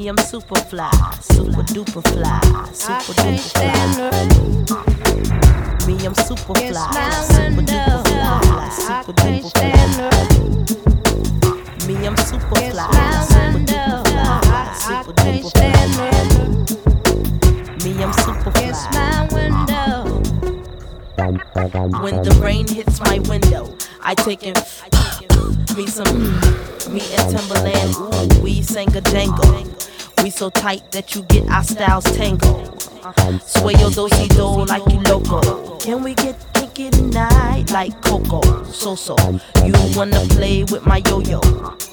Me, I'm super fly, super duper fly, super duper fly. Me, I'm super fly, super duper fly, super duper fly. Me, I'm super fly, super duper fly, super duper fly. Me, I'm super fly. When the rain hits my window, I take it. Me some, me and Timbaland, ooh, we sang a jangle. We so tight that you get our styles tangled. Sway your do do like you loco. Can we get kinky tonight like Coco? So so, you wanna play with my yo yo?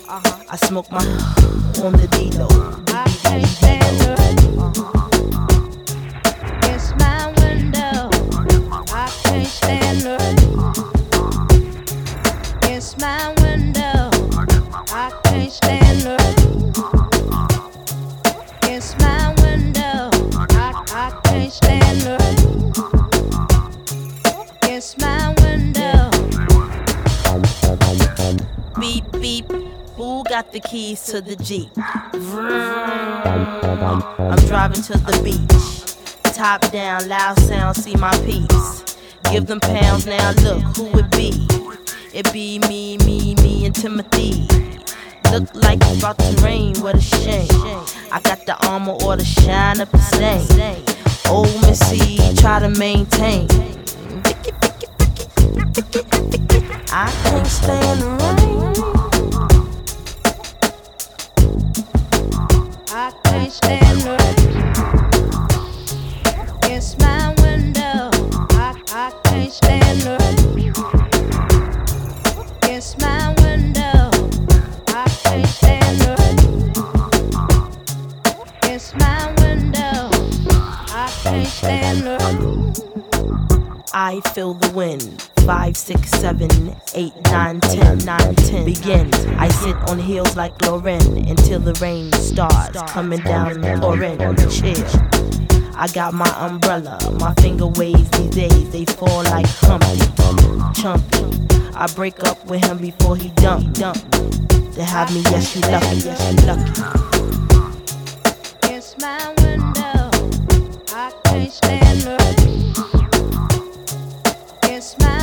I smoke my on the D-Lo. I can't stand her. It's my window. I can't stand her. It's my window. I can't stand got the keys to the Jeep? I'm driving to the beach. Top down, loud sound, see my peace. Give them pounds now, look who it be. It be me, me, me, and Timothy. Look like it's about to rain, what a shame. I got the Armor All the shine up the same. Old Missy, try to maintain. I can't stand the rain. I can't stand her. It's my window. I, I can't stand her. It's my window. I can't stand her. It's my window. I can't stand her. I feel the wind. Five, six, seven, eight, nine, ten, nine, ten. Begin. I sit on heels like Lauryn until the rain starts coming down Lauren on the chair. I got my umbrella, my finger waves these days, they fall like Humpty, Chumpy. I break up with him before he dump, dump. To have me, yes, you lucky, yes, you lucky. It's my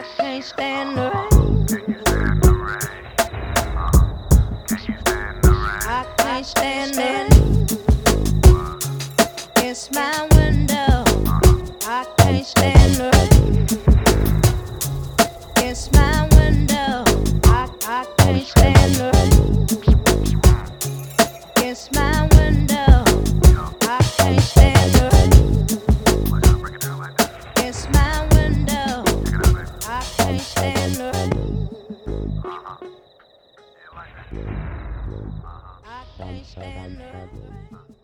I can't stand the rain. Can stand the. Can you stand the rain? I. It's my window. I can't stand the rain. It's my window. I, I can't stand the rain. Dancer and Heaven.